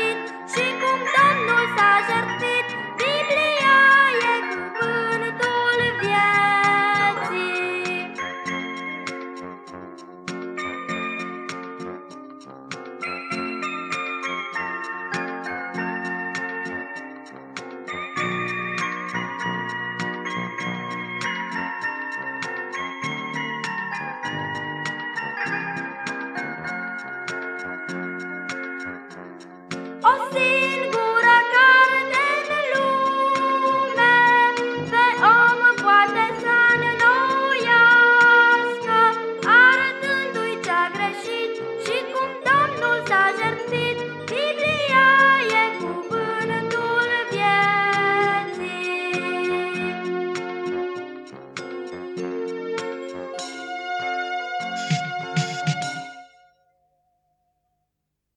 it I'll see.